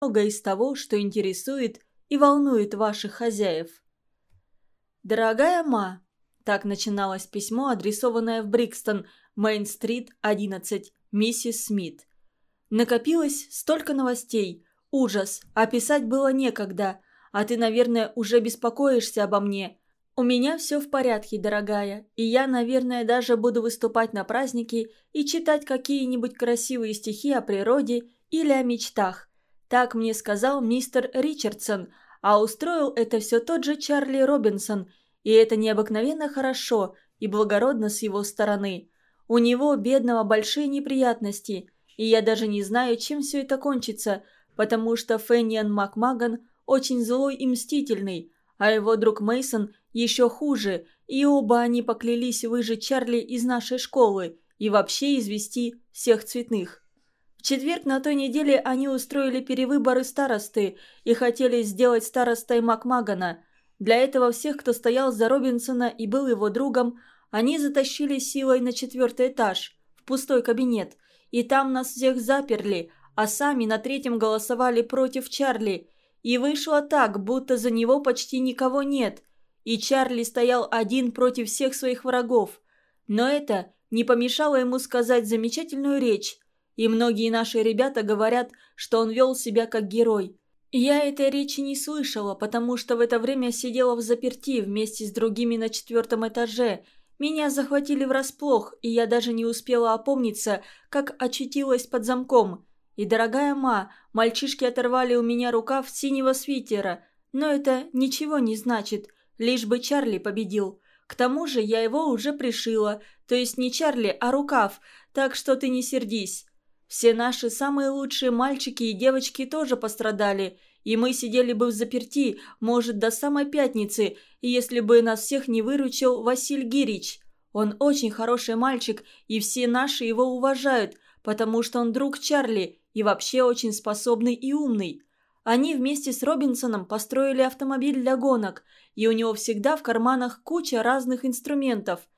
много из того, что интересует и волнует ваших хозяев. «Дорогая Ма», – так начиналось письмо, адресованное в Брикстон, Мейн-стрит, 11, миссис Смит. «Накопилось столько новостей. Ужас. Описать было некогда. А ты, наверное, уже беспокоишься обо мне. У меня все в порядке, дорогая, и я, наверное, даже буду выступать на праздники и читать какие-нибудь красивые стихи о природе или о мечтах. Так мне сказал мистер Ричардсон, а устроил это все тот же Чарли Робинсон, и это необыкновенно хорошо и благородно с его стороны. У него, бедного, большие неприятности, и я даже не знаю, чем все это кончится, потому что Фенниан Макмаган очень злой и мстительный, а его друг Мейсон еще хуже, и оба они поклялись выжить Чарли из нашей школы и вообще извести всех цветных. В четверг на той неделе они устроили перевыборы старосты и хотели сделать старостой Макмагана. Для этого всех, кто стоял за Робинсона и был его другом, они затащили силой на четвертый этаж, в пустой кабинет, и там нас всех заперли, а сами на третьем голосовали против Чарли. И вышло так, будто за него почти никого нет, и Чарли стоял один против всех своих врагов. Но это не помешало ему сказать замечательную речь, и многие наши ребята говорят, что он вел себя как герой. Я этой речи не слышала, потому что в это время сидела в заперти вместе с другими на четвертом этаже. Меня захватили врасплох, и я даже не успела опомниться, как очутилась под замком. И, дорогая ма, мальчишки оторвали у меня рукав синего свитера. Но это ничего не значит, лишь бы Чарли победил. К тому же я его уже пришила, то есть не Чарли, а рукав, так что ты не сердись. Все наши самые лучшие мальчики и девочки тоже пострадали, и мы сидели бы в заперти, может, до самой пятницы, если бы нас всех не выручил Василь Гирич. Он очень хороший мальчик, и все наши его уважают, потому что он друг Чарли и вообще очень способный и умный. Они вместе с Робинсоном построили автомобиль для гонок, и у него всегда в карманах куча разных инструментов –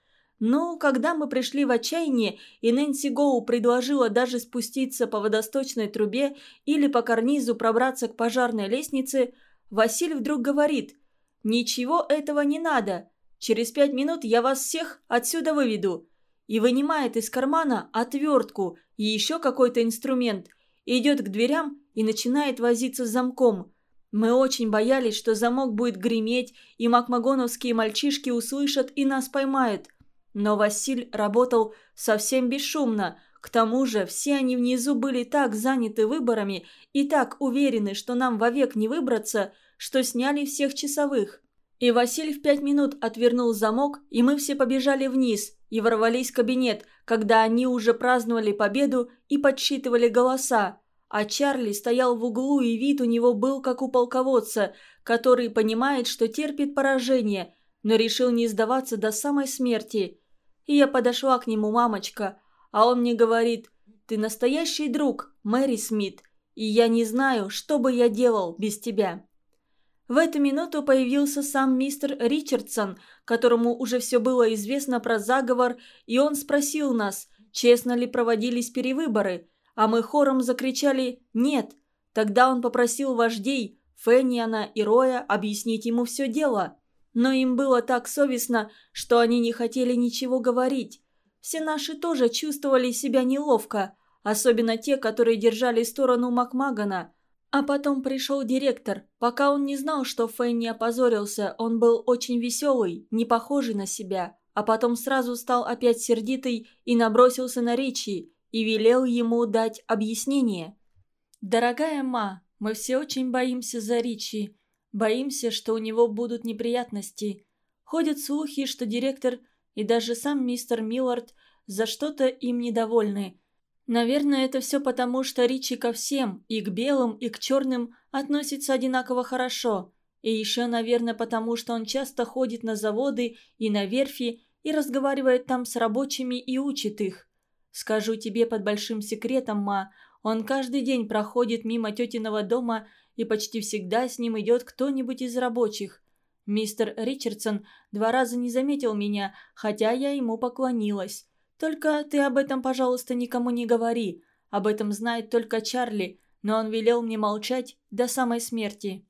но когда мы пришли в отчаяние, и Нэнси Гоу предложила даже спуститься по водосточной трубе или по карнизу пробраться к пожарной лестнице, Василь вдруг говорит «Ничего этого не надо. Через пять минут я вас всех отсюда выведу». И вынимает из кармана отвертку и еще какой-то инструмент, идет к дверям и начинает возиться с замком. Мы очень боялись, что замок будет греметь, и макмагоновские мальчишки услышат и нас поймают – но Василь работал совсем бесшумно. К тому же все они внизу были так заняты выборами и так уверены, что нам вовек не выбраться, что сняли всех часовых. И Василь в пять минут отвернул замок, и мы все побежали вниз и ворвались в кабинет, когда они уже праздновали победу и подсчитывали голоса. А Чарли стоял в углу, и вид у него был как у полководца, который понимает, что терпит поражение, но решил не сдаваться до самой смерти – и я подошла к нему, мамочка, а он мне говорит, «Ты настоящий друг, Мэри Смит, и я не знаю, что бы я делал без тебя». В эту минуту появился сам мистер Ричардсон, которому уже все было известно про заговор, и он спросил нас, честно ли проводились перевыборы, а мы хором закричали «нет». Тогда он попросил вождей, Фенниана и Роя объяснить ему все дело. Но им было так совестно, что они не хотели ничего говорить. Все наши тоже чувствовали себя неловко, особенно те, которые держали сторону Макмагана. А потом пришел директор. Пока он не знал, что Фэн не опозорился, он был очень веселый, не похожий на себя. А потом сразу стал опять сердитый и набросился на Ричи и велел ему дать объяснение. «Дорогая Ма, мы все очень боимся за Ричи. Боимся, что у него будут неприятности. Ходят слухи, что директор и даже сам мистер Миллард за что-то им недовольны. Наверное, это все потому, что Ричи ко всем, и к белым, и к черным, относится одинаково хорошо. И еще, наверное, потому, что он часто ходит на заводы и на верфи и разговаривает там с рабочими и учит их. Скажу тебе под большим секретом, ма, он каждый день проходит мимо тетиного дома и почти всегда с ним идет кто-нибудь из рабочих. Мистер Ричардсон два раза не заметил меня, хотя я ему поклонилась. Только ты об этом, пожалуйста, никому не говори. Об этом знает только Чарли, но он велел мне молчать до самой смерти.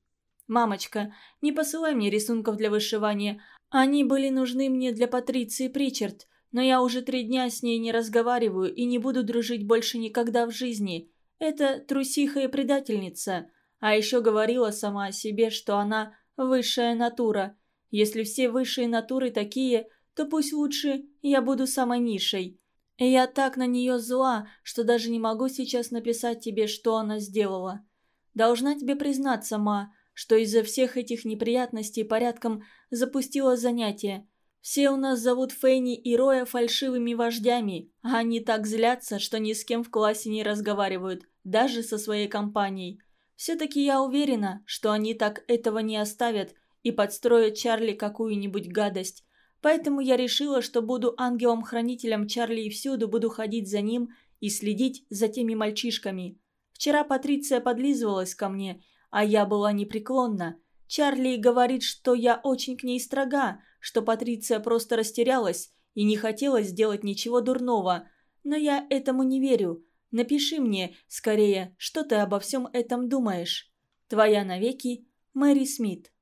«Мамочка, не посылай мне рисунков для вышивания. Они были нужны мне для Патриции Причард, но я уже три дня с ней не разговариваю и не буду дружить больше никогда в жизни. Это трусиха и предательница. А еще говорила сама о себе, что она высшая натура. Если все высшие натуры такие, то пусть лучше я буду самой низшей. И я так на нее зла, что даже не могу сейчас написать тебе, что она сделала. Должна тебе признаться, ма, что из-за всех этих неприятностей порядком запустила занятие. Все у нас зовут Фенни и Роя фальшивыми вождями, а они так злятся, что ни с кем в классе не разговаривают, даже со своей компанией. Все-таки я уверена, что они так этого не оставят и подстроят Чарли какую-нибудь гадость. Поэтому я решила, что буду ангелом-хранителем Чарли и всюду буду ходить за ним и следить за теми мальчишками. Вчера Патриция подлизывалась ко мне, а я была непреклонна. Чарли говорит, что я очень к ней строга, что Патриция просто растерялась и не хотела сделать ничего дурного. Но я этому не верю. Напиши мне, скорее, что ты обо всем этом думаешь. Твоя навеки Мэри Смит.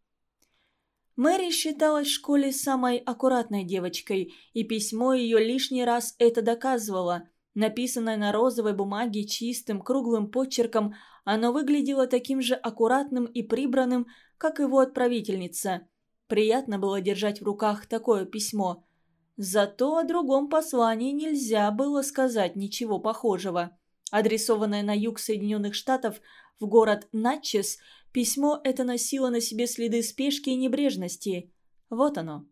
Мэри считалась в школе самой аккуратной девочкой, и письмо ее лишний раз это доказывало. Написанное на розовой бумаге чистым, круглым почерком, оно выглядело таким же аккуратным и прибранным, как его отправительница. Приятно было держать в руках такое письмо. Зато о другом послании нельзя было сказать ничего похожего. Адресованное на юг Соединенных Штатов в город Натчес, письмо это носило на себе следы спешки и небрежности. Вот оно.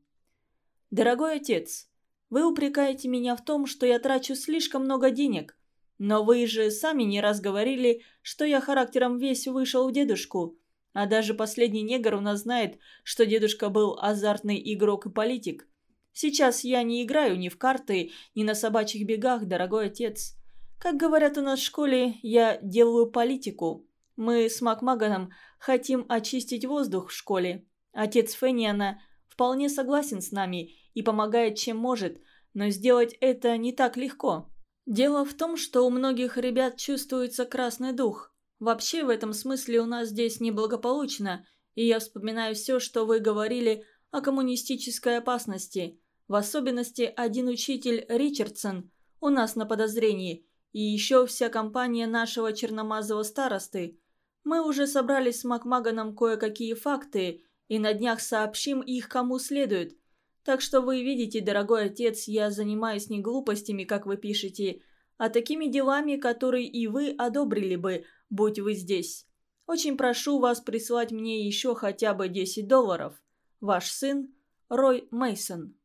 «Дорогой отец, вы упрекаете меня в том, что я трачу слишком много денег. Но вы же сами не раз говорили, что я характером весь вышел в дедушку. А даже последний негр у нас знает, что дедушка был азартный игрок и политик. Сейчас я не играю ни в карты, ни на собачьих бегах, дорогой отец. Как говорят у нас в школе, я делаю политику. Мы с Макмаганом хотим очистить воздух в школе. Отец Фенниана вполне согласен с нами и помогает чем может, но сделать это не так легко. Дело в том, что у многих ребят чувствуется красный дух. Вообще в этом смысле у нас здесь неблагополучно, и я вспоминаю все, что вы говорили о коммунистической опасности. В особенности один учитель Ричардсон у нас на подозрении – и еще вся компания нашего черномазого старосты. Мы уже собрали с Макмаганом кое-какие факты, и на днях сообщим их кому следует. Так что вы видите, дорогой отец, я занимаюсь не глупостями, как вы пишете, а такими делами, которые и вы одобрили бы, будь вы здесь. Очень прошу вас прислать мне еще хотя бы 10 долларов. Ваш сын Рой Мейсон.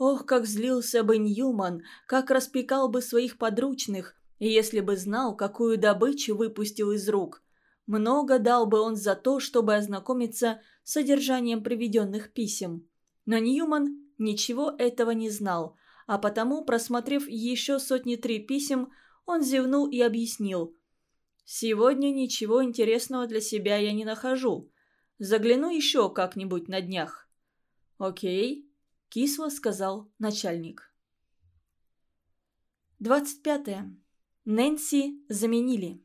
Ох, как злился бы Ньюман, как распекал бы своих подручных, если бы знал, какую добычу выпустил из рук. Много дал бы он за то, чтобы ознакомиться с содержанием приведенных писем. Но Ньюман ничего этого не знал, а потому, просмотрев еще сотни три писем, он зевнул и объяснил. «Сегодня ничего интересного для себя я не нахожу. Загляну еще как-нибудь на днях». «Окей», – кисло сказал начальник. 25. Нэнси заменили.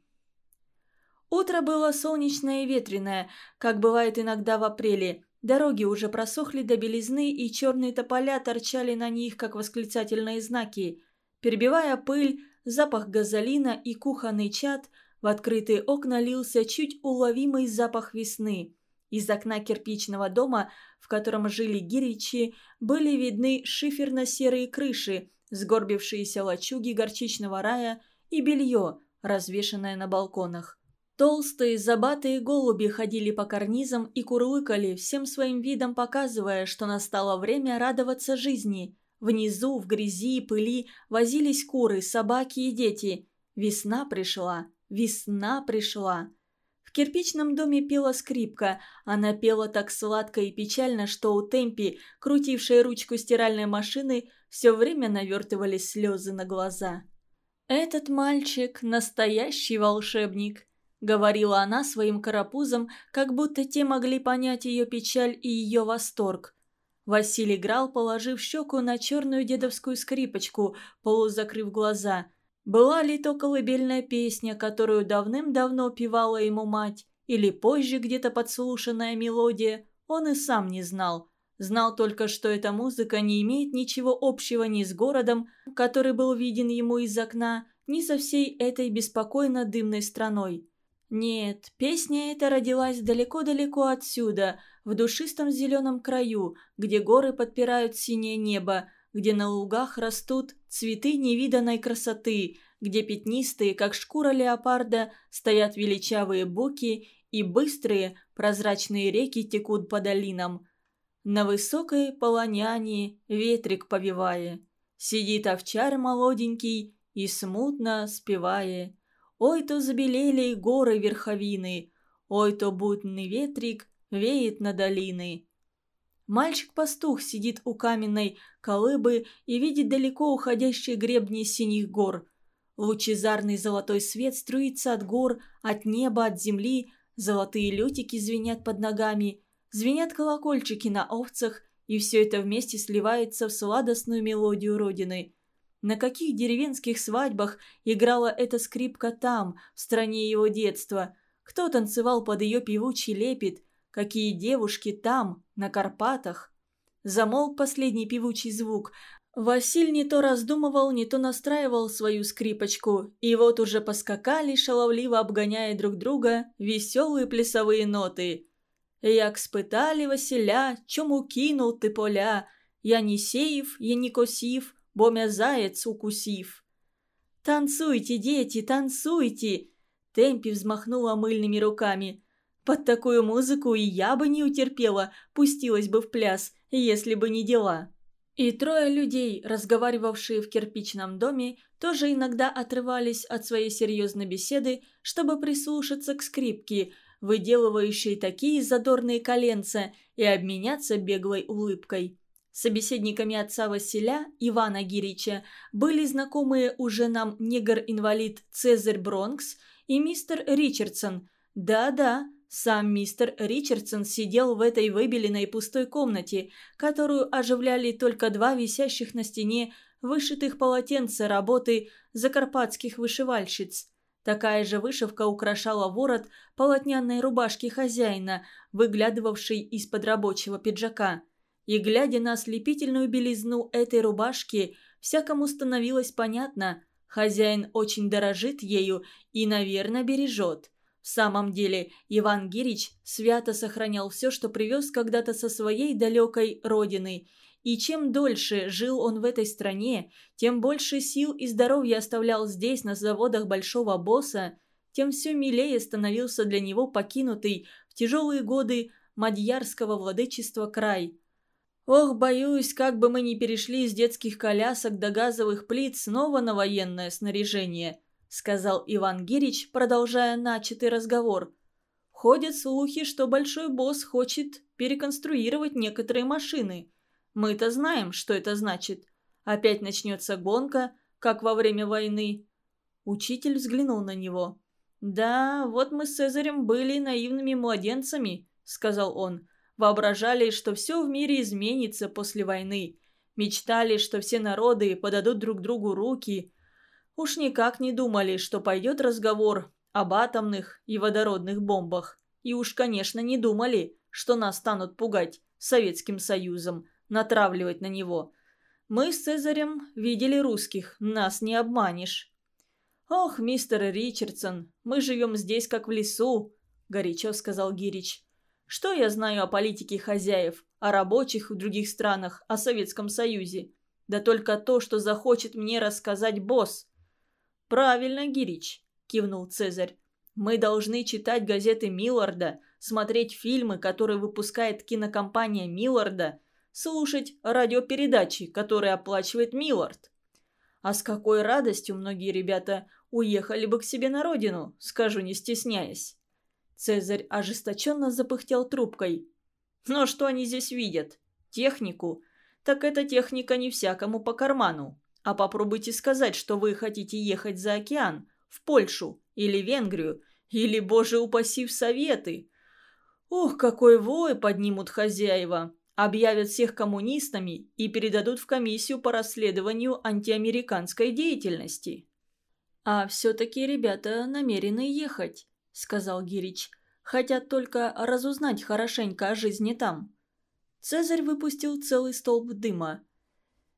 Утро было солнечное и ветреное, как бывает иногда в апреле. Дороги уже просохли до белизны, и черные тополя торчали на них, как восклицательные знаки. Перебивая пыль, запах газолина и кухонный чад, в открытые окна лился чуть уловимый запах весны. Из окна кирпичного дома, в котором жили гиричи, были видны шиферно-серые крыши, сгорбившиеся лачуги горчичного рая и белье, развешанное на балконах. Толстые забатые голуби ходили по карнизам и курлыкали, всем своим видом показывая, что настало время радоваться жизни. Внизу, в грязи и пыли, возились куры, собаки и дети. Весна пришла, весна пришла кирпичном доме пела скрипка. Она пела так сладко и печально, что у Темпи, крутившей ручку стиральной машины, все время навертывались слезы на глаза. «Этот мальчик – настоящий волшебник», – говорила она своим карапузам, как будто те могли понять ее печаль и ее восторг. Василий играл, положив щеку на черную дедовскую скрипочку, полузакрыв глаза. Была ли то колыбельная песня, которую давным-давно певала ему мать, или позже где-то подслушанная мелодия, он и сам не знал. Знал только, что эта музыка не имеет ничего общего ни с городом, который был виден ему из окна, ни со всей этой беспокойно дымной страной. Нет, песня эта родилась далеко-далеко отсюда, в душистом зеленом краю, где горы подпирают синее небо, где на лугах растут цветы невиданной красоты, где пятнистые, как шкура леопарда, стоят величавые буки и быстрые прозрачные реки текут по долинам. На высокой полоняне ветрик повивая, сидит овчар молоденький и смутно спевая. Ой, то забелели горы верховины, ой, то будный ветрик веет на долины. Мальчик-пастух сидит у каменной колыбы и видит далеко уходящие гребни синих гор. Лучезарный золотой свет струится от гор, от неба, от земли, золотые лютики звенят под ногами, звенят колокольчики на овцах, и все это вместе сливается в сладостную мелодию Родины. На каких деревенских свадьбах играла эта скрипка там, в стране его детства? Кто танцевал под ее певучий лепет? Какие девушки там, на Карпатах? Замолк последний певучий звук. Василь не то раздумывал, не то настраивал свою скрипочку, и вот уже поскакали, шаловливо обгоняя друг друга, веселые плясовые ноты. «Як спитали Василя, чому кинул ты поля? Я не сеев, я не косив, бо мя заяц укусив». «Танцуйте, дети, танцуйте!» Темпи взмахнула мыльными руками. «Под такую музыку и я бы не утерпела, пустилась бы в пляс, если бы не дела». И трое людей, разговаривавшие в кирпичном доме, тоже иногда отрывались от своей серьезной беседы, чтобы прислушаться к скрипке, выделывающей такие задорные коленца, и обменяться беглой улыбкой. Собеседниками отца Василя, Ивана Гирича, были знакомые уже нам негр-инвалид Цезарь Бронкс и мистер Ричардсон. Да-да, сам мистер Ричардсон сидел в этой выбеленной пустой комнате, которую оживляли только два висящих на стене вышитых полотенца работы закарпатских вышивальщиц. Такая же вышивка украшала ворот полотняной рубашки хозяина, выглядывавшей из-под рабочего пиджака. И глядя на ослепительную белизну этой рубашки, всякому становилось понятно – хозяин очень дорожит ею и, наверное, бережет. В самом деле, Иван Гирич свято сохранял все, что привез когда-то со своей далекой родины. И чем дольше жил он в этой стране, тем больше сил и здоровья оставлял здесь, на заводах большого босса, тем все милее становился для него покинутый в тяжелые годы мадьярского владычества край. Ох, боюсь, как бы мы ни перешли из детских колясок до газовых плит снова на военное снаряжение –— сказал Иван Гирич, продолжая начатый разговор. «Ходят слухи, что большой босс хочет переконструировать некоторые машины. Мы-то знаем, что это значит. Опять начнется гонка, как во время войны». Учитель взглянул на него. «Да, вот мы с Цезарем были наивными младенцами», — сказал он. «Воображали, что все в мире изменится после войны. Мечтали, что все народы подадут друг другу руки, Уж никак не думали, что пойдет разговор об атомных и водородных бомбах. И уж, конечно, не думали, что нас станут пугать Советским Союзом, натравливать на него. Мы с Цезарем видели русских, нас не обманешь. «Ох, мистер Ричардсон, мы живем здесь, как в лесу», – горячо сказал Гирич. «Что я знаю о политике хозяев, о рабочих в других странах, о Советском Союзе? Да только то, что захочет мне рассказать босс. «Правильно, Гирич», – кивнул Цезарь. «Мы должны читать газеты Милларда, смотреть фильмы, которые выпускает кинокомпания Милларда, слушать радиопередачи, которые оплачивает Миллард. А с какой радостью многие ребята уехали бы к себе на родину, скажу не стесняясь». Цезарь ожесточенно запыхтел трубкой. «Но что они здесь видят? Технику? Так эта техника не всякому по карману. А попробуйте сказать, что вы хотите ехать за океан, в Польшу или Венгрию, или, боже упаси, в Советы. Ух, какой вой поднимут хозяева. Объявят всех коммунистами и передадут в комиссию по расследованию антиамериканской деятельности. «А все-таки ребята намерены ехать», — сказал Гирич. «Хотят только разузнать хорошенько о жизни там». Цезарь выпустил целый столб дыма.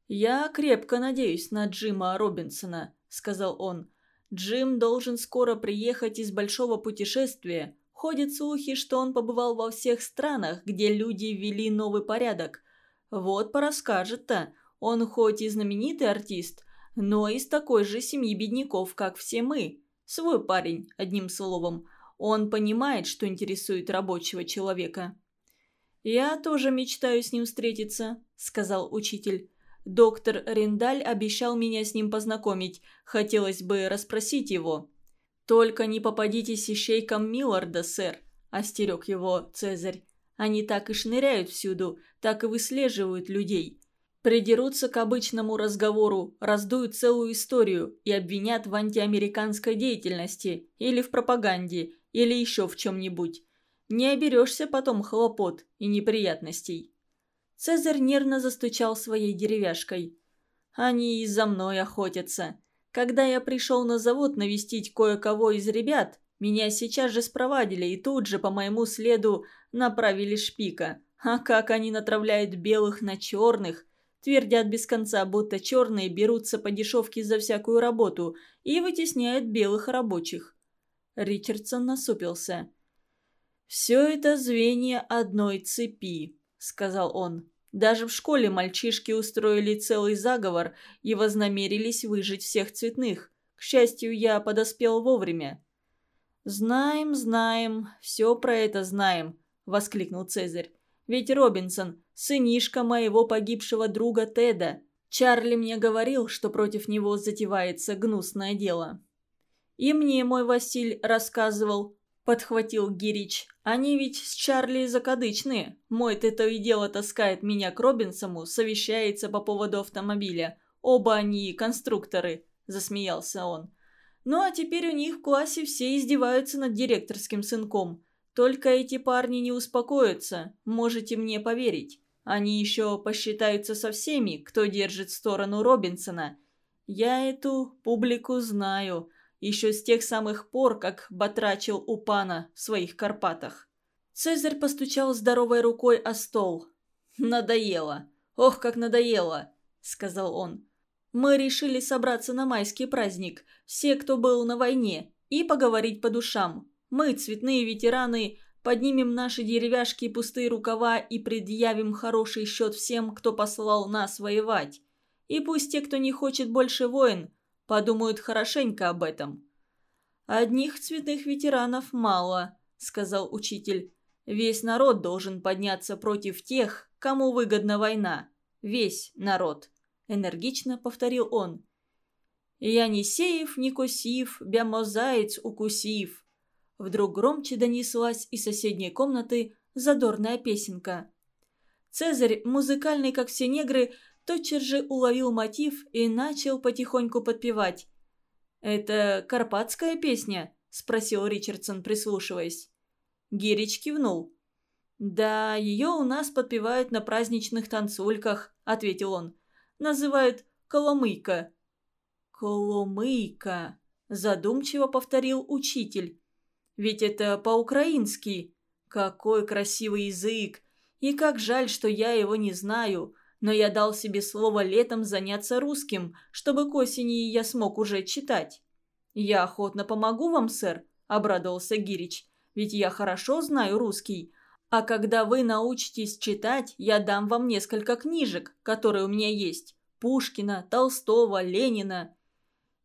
«Я крепко надеюсь на Джима Робинсона», — сказал он. «Джим должен скоро приехать из большого путешествия. Ходят слухи, что он побывал во всех странах, где люди ввели новый порядок. Вот порасскажет-то. Он хоть и знаменитый артист, но из такой же семьи бедняков, как все мы. Свой парень, одним словом. Он понимает, что интересует рабочего человека». «Я тоже мечтаю с ним встретиться», — сказал учитель. Доктор Риндаль обещал меня с ним познакомить. Хотелось бы расспросить его. «Только не попадитесь ищейкам Милларда, сэр», – остерег его Цезарь. «Они так и шныряют всюду, так и выслеживают людей. Придерутся к обычному разговору, раздуют целую историю и обвинят в антиамериканской деятельности, или в пропаганде, или еще в чем-нибудь. Не оберешься потом хлопот и неприятностей». Цезарь нервно застучал своей деревяшкой. «Они и за мной охотятся. Когда я пришел на завод навестить кое-кого из ребят, меня сейчас же спровадили и тут же по моему следу направили шпика. А как они натравляют белых на черных, твердят без конца, будто черные берутся по дешевке за всякую работу и вытесняют белых рабочих». Ричардсон насупился. «Все это звенья одной цепи», — сказал он. «Даже в школе мальчишки устроили целый заговор и вознамерились выжить всех цветных. К счастью, я подоспел вовремя». «Знаем, знаем, все про это знаем», — воскликнул Цезарь. «Ведь Робинсон — сынишка моего погибшего друга Теда. Чарли мне говорил, что против него затевается гнусное дело». «И мне мой Василь рассказывал», подхватил Гирич. «Они ведь с Чарли закадычные. Мой-то то и дело таскает меня к Робинсому, совещается по поводу автомобиля. Оба они конструкторы», – засмеялся он. «Ну а теперь у них в классе все издеваются над директорским сынком. Только эти парни не успокоятся, можете мне поверить. Они еще посчитаются со всеми, кто держит сторону Робинсона. Я эту публику знаю» еще с тех самых пор, как батрачил у пана в своих Карпатах. Цезарь постучал здоровой рукой о стол. «Надоело! Ох, как надоело!» — сказал он. «Мы решили собраться на майский праздник, все, кто был на войне, и поговорить по душам. Мы, цветные ветераны, поднимем наши деревяшки и пустые рукава и предъявим хороший счет всем, кто послал нас воевать. И пусть те, кто не хочет больше войн, подумают хорошенько об этом». «Одних цветных ветеранов мало», — сказал учитель. «Весь народ должен подняться против тех, кому выгодна война. Весь народ», — энергично повторил он. «Я не сеев, не кусив, бямо заяц укусив». Вдруг громче донеслась из соседней комнаты задорная песенка. Цезарь, музыкальный, как все негры, тотчас же уловил мотив и начал потихоньку подпевать. «Это карпатская песня?» – спросил Ричардсон, прислушиваясь. Гирич кивнул. «Да, ее у нас подпевают на праздничных танцульках», – ответил он. «Называют Коломыйка». «Коломыйка», – задумчиво повторил учитель. «Ведь это по-украински. Какой красивый язык! И как жаль, что я его не знаю но я дал себе слово летом заняться русским, чтобы к осени я смог уже читать. «Я охотно помогу вам, сэр», – обрадовался Гирич, – «ведь я хорошо знаю русский. А когда вы научитесь читать, я дам вам несколько книжек, которые у меня есть. Пушкина, Толстого, Ленина».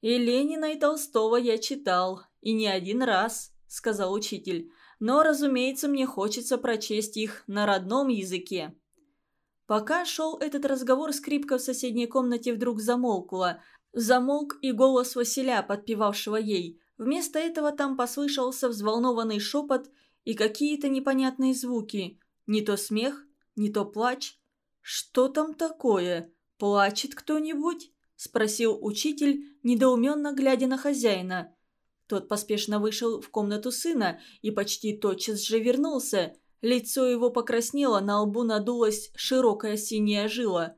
«И Ленина, и Толстого я читал, и не один раз», – сказал учитель. «Но, разумеется, мне хочется прочесть их на родном языке». Пока шел этот разговор, скрипка в соседней комнате вдруг замолкла. Замолк и голос Василя, подпевавшего ей. Вместо этого там послышался взволнованный шепот и какие-то непонятные звуки. Не то смех, не то плач. «Что там такое? Плачет кто-нибудь?» – спросил учитель, недоуменно глядя на хозяина. Тот поспешно вышел в комнату сына и почти тотчас же вернулся – Лицо его покраснело, на лбу надулась широкая синяя жила.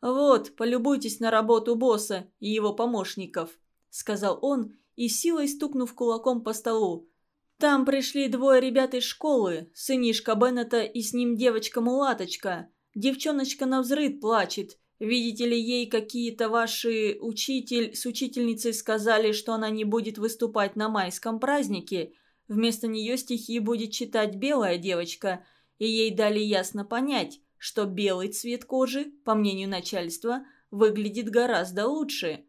«Вот, полюбуйтесь на работу босса и его помощников», — сказал он и силой стукнув кулаком по столу. «Там пришли двое ребят из школы, сынишка Беннета и с ним девочка-мулаточка. Девчоночка на взрыд плачет. Видите ли, ей какие-то ваши учитель с учительницей сказали, что она не будет выступать на майском празднике. Вместо нее стихи будет читать белая девочка, и ей дали ясно понять, что белый цвет кожи, по мнению начальства, выглядит гораздо лучше.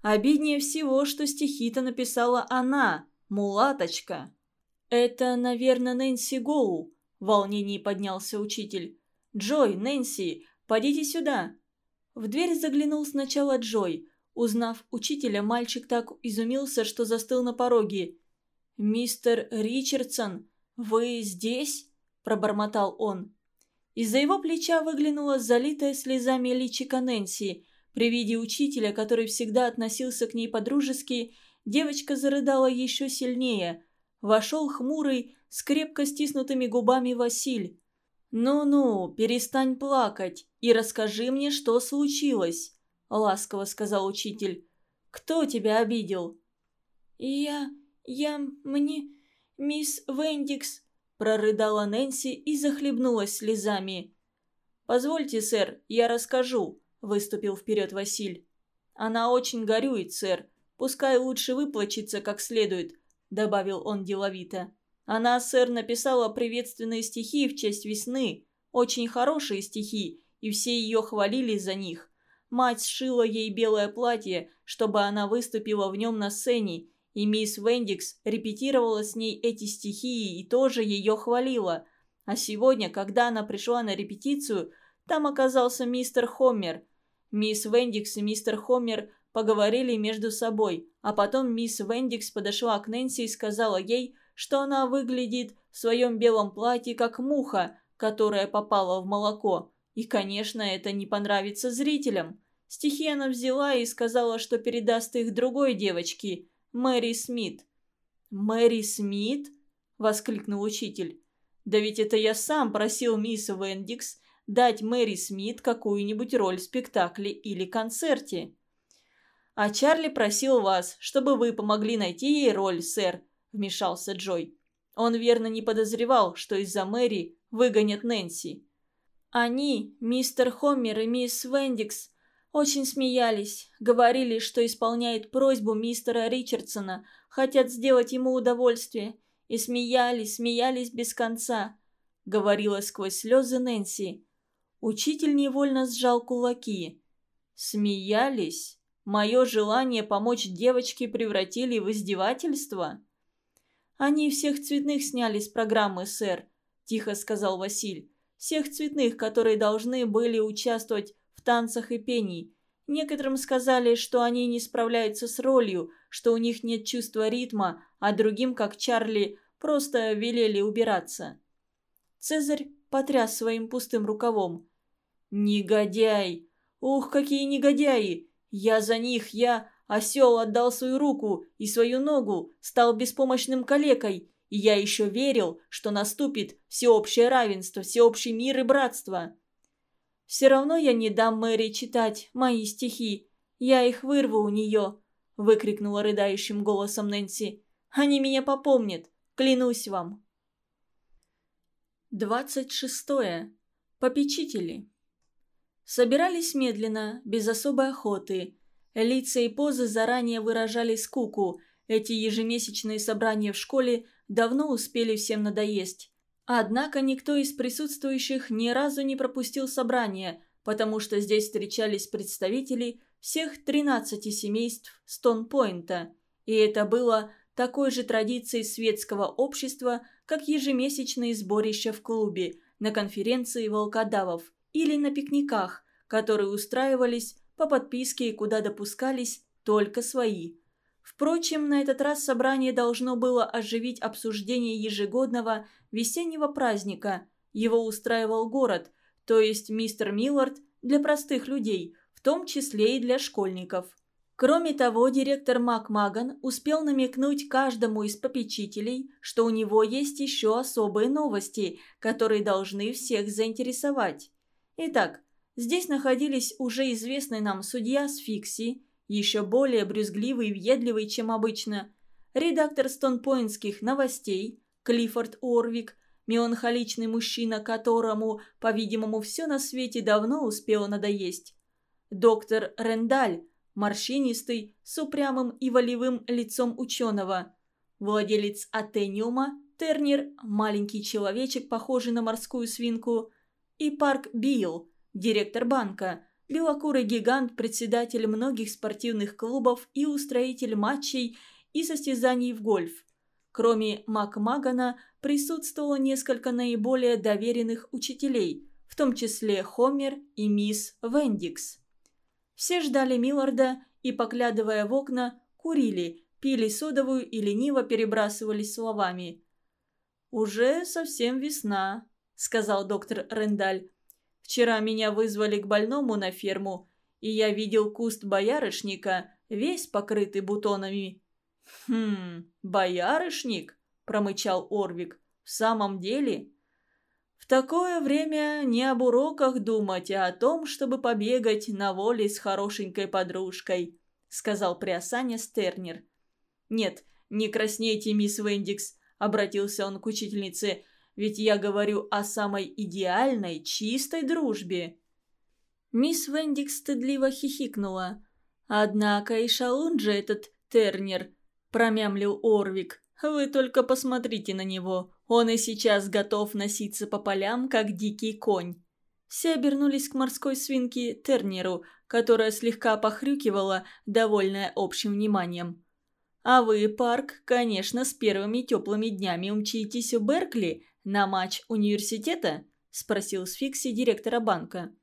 Обиднее всего, что стихи-то написала она, мулаточка. «Это, наверное, Нэнси Гоу», – в волнении поднялся учитель. «Джой, Нэнси, подите сюда». В дверь заглянул сначала Джой. Узнав учителя, мальчик так изумился, что застыл на пороге. «Мистер Ричардсон, вы здесь?» – пробормотал он. Из-за его плеча выглянула залитая слезами личика Нэнси. При виде учителя, который всегда относился к ней по-дружески, девочка зарыдала еще сильнее. Вошел хмурый, с крепко стиснутыми губами Василь. «Ну-ну, перестань плакать и расскажи мне, что случилось», — ласково сказал учитель. «Кто тебя обидел?» «Я... я... мне... мисс Вендикс...» — прорыдала Нэнси и захлебнулась слезами. «Позвольте, сэр, я расскажу», — выступил вперед Василь. «Она очень горюет, сэр. Пускай лучше выплачется как следует», — добавил он деловито. «Она, сэр, написала приветственные стихи в честь весны. Очень хорошие стихи, и все ее хвалили за них. Мать сшила ей белое платье, чтобы она выступила в нем на сцене, и мисс Вендикс репетировала с ней эти стихи и тоже ее хвалила. А сегодня, когда она пришла на репетицию, там оказался мистер Хоммер. Мисс Вендикс и мистер Хоммер поговорили между собой, а потом мисс Вендикс подошла к Нэнси и сказала ей, что она выглядит в своем белом платье как муха, которая попала в молоко. И, конечно, это не понравится зрителям. Стихи она взяла и сказала, что передаст их другой девочке – Мэри Смит». «Мэри Смит?» – воскликнул учитель. «Да ведь это я сам просил мисс Вендикс дать Мэри Смит какую-нибудь роль в спектакле или концерте». «А Чарли просил вас, чтобы вы помогли найти ей роль, сэр», – вмешался Джой. Он верно не подозревал, что из-за Мэри выгонят Нэнси. Они, мистер Хоммер и мисс Вендикс, очень смеялись, говорили, что исполняет просьбу мистера Ричардсона, хотят сделать ему удовольствие. И смеялись, смеялись без конца, говорила сквозь слезы Нэнси. Учитель невольно сжал кулаки. Смеялись? Мое желание помочь девочке превратили в издевательство? Они всех цветных сняли с программы, сэр, тихо сказал Василь. Всех цветных, которые должны были участвовать танцах и пении. Некоторым сказали, что они не справляются с ролью, что у них нет чувства ритма, а другим, как Чарли, просто велели убираться. Цезарь потряс своим пустым рукавом. «Негодяй! Ух, какие негодяи! Я за них, я, осел, отдал свою руку и свою ногу, стал беспомощным калекой, и я еще верил, что наступит всеобщее равенство, всеобщий мир и братство». Все равно я не дам Мэри читать мои стихи. Я их вырву у нее», — выкрикнула рыдающим голосом Нэнси. «Они меня попомнят, клянусь вам». Двадцать шестое. Попечители. Собирались медленно, без особой охоты. Лица и позы заранее выражали скуку. Эти ежемесячные собрания в школе давно успели всем надоесть. Однако никто из присутствующих ни разу не пропустил собрание, потому что здесь встречались представители всех 13 семейств Стонпойнта, и это было такой же традицией светского общества, как ежемесячные сборища в клубе, на конференции волкодавов или на пикниках, которые устраивались по подписке и куда допускались только свои. Впрочем, на этот раз собрание должно было оживить обсуждение ежегодного весеннего праздника. Его устраивал город, то есть мистер Миллард для простых людей, в том числе и для школьников. Кроме того, директор МакМаган успел намекнуть каждому из попечителей, что у него есть еще особые новости, которые должны всех заинтересовать. Итак, здесь находились уже известный нам судья с Фикси, еще более брюзгливый и въедливый, чем обычно. Редактор стонпоинтских новостей Клиффорд Орвик, меланхоличный мужчина, которому, по-видимому, все на свете давно успело надоесть. Доктор Рендаль, морщинистый, с упрямым и волевым лицом ученого. Владелец Атениума, Тернер, маленький человечек, похожий на морскую свинку. И Парк Билл, директор банка, белокурый гигант, председатель многих спортивных клубов и устроитель матчей и состязаний в гольф. Кроме Макмагана присутствовало несколько наиболее доверенных учителей, в том числе Хомер и мисс Вендикс. Все ждали Милларда и, поглядывая в окна, курили, пили содовую и лениво перебрасывались словами. «Уже совсем весна», — сказал доктор Рендаль. «Вчера меня вызвали к больному на ферму, и я видел куст боярышника, весь покрытый бутонами». «Хм, боярышник?» — промычал Орвик. «В самом деле?» В такое время не об уроках думать, а о том, чтобы побегать на воле с хорошенькой подружкой», — сказал приосаня Стернер. «Нет, не краснейте, мисс Вендикс», — обратился он к учительнице, «ведь я говорю о самой идеальной, чистой дружбе». Мисс Вендикс стыдливо хихикнула. «Однако и шалун же этот Тернер», — промямлил Орвик. «Вы только посмотрите на него. Он и сейчас готов носиться по полям, как дикий конь. Все обернулись к морской свинке Тернеру, которая слегка похрюкивала, довольная общим вниманием. «А вы, Парк, конечно, с первыми теплыми днями умчитесь в Беркли на матч университета?» – спросил Сфикси директора банка.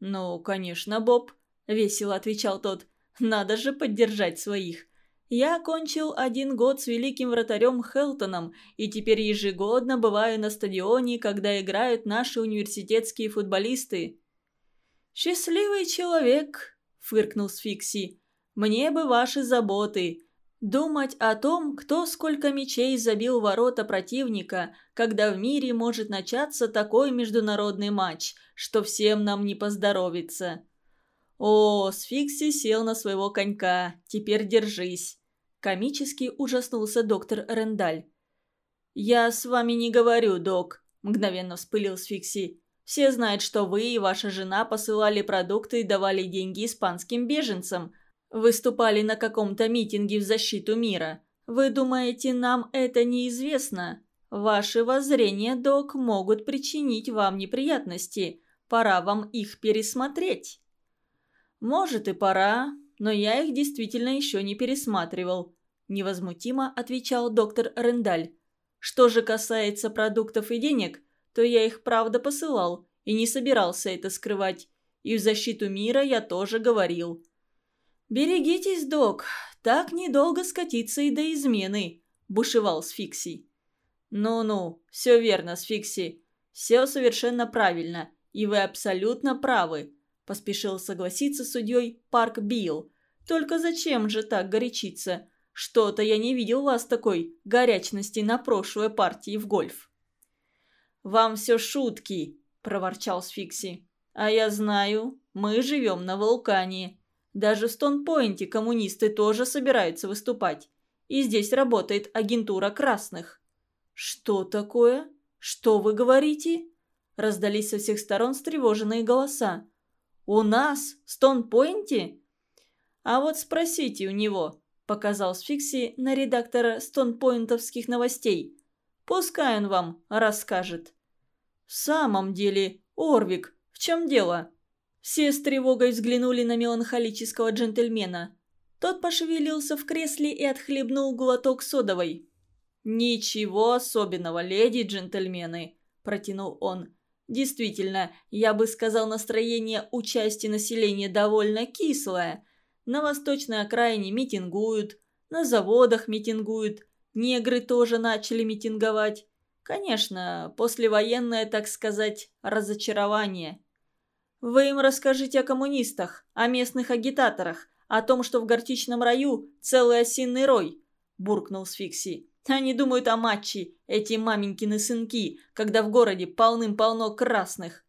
«Ну, конечно, Боб», – весело отвечал тот. «Надо же поддержать своих. Я окончил один год с великим вратарем Хелтоном и теперь ежегодно бываю на стадионе, когда играют наши университетские футболисты». «Счастливый человек», — фыркнул Сфикси. «Мне бы ваши заботы. Думать о том, кто сколько мячей забил ворота противника, когда в мире может начаться такой международный матч, что всем нам не поздоровится». «О, Сфикси сел на своего конька. Теперь держись». Комически ужаснулся доктор Рендаль. «Я с вами не говорю, док», – мгновенно вспылил Сфикси. «Все знают, что вы и ваша жена посылали продукты и давали деньги испанским беженцам. Выступали на каком-то митинге в защиту мира. Вы думаете, нам это неизвестно? Ваши воззрения, док, могут причинить вам неприятности. Пора вам их пересмотреть». «Может и пора, но я их действительно еще не пересматривал», – невозмутимо отвечал доктор Рендаль. «Что же касается продуктов и денег, то я их правда посылал и не собирался это скрывать. И в защиту мира я тоже говорил». «Берегитесь, док, так недолго скатиться и до измены», – бушевал Сфикси. «Ну-ну, все верно, Сфикси. Все совершенно правильно, и вы абсолютно правы. – поспешил согласиться судьей Парк Билл. «Только зачем же так горячиться? Что-то я не видел у вас такой горячности на прошлой партии в гольф». «Вам все шутки», – проворчал Сфикси. «А я знаю, мы живем на вулкане. Даже в Стонпойнте коммунисты тоже собираются выступать. И здесь работает агентура красных». «Что такое? Что вы говорите?» Раздались со всех сторон встревоженные голоса. «У нас? В Стонпойнте?» «А вот спросите у него», – показал Сфикси на редактора стонпойнтовских новостей. «Пускай он вам расскажет». «В самом деле, Орвик, в чем дело?» Все с тревогой взглянули на меланхолического джентльмена. Тот пошевелился в кресле и отхлебнул глоток содовой. «Ничего особенного, леди джентльмены», – протянул он. Действительно, я бы сказал, настроение у части населения довольно кислое. На восточной окраине митингуют, на заводах митингуют, негры тоже начали митинговать. Конечно, послевоенное, так сказать, разочарование. Вы им расскажите о коммунистах, о местных агитаторах, о том, что в Гортичном раю целый осинный рой, буркнул Сфикси. Они думают о матче, эти маменькины сынки, когда в городе полным-полно красных».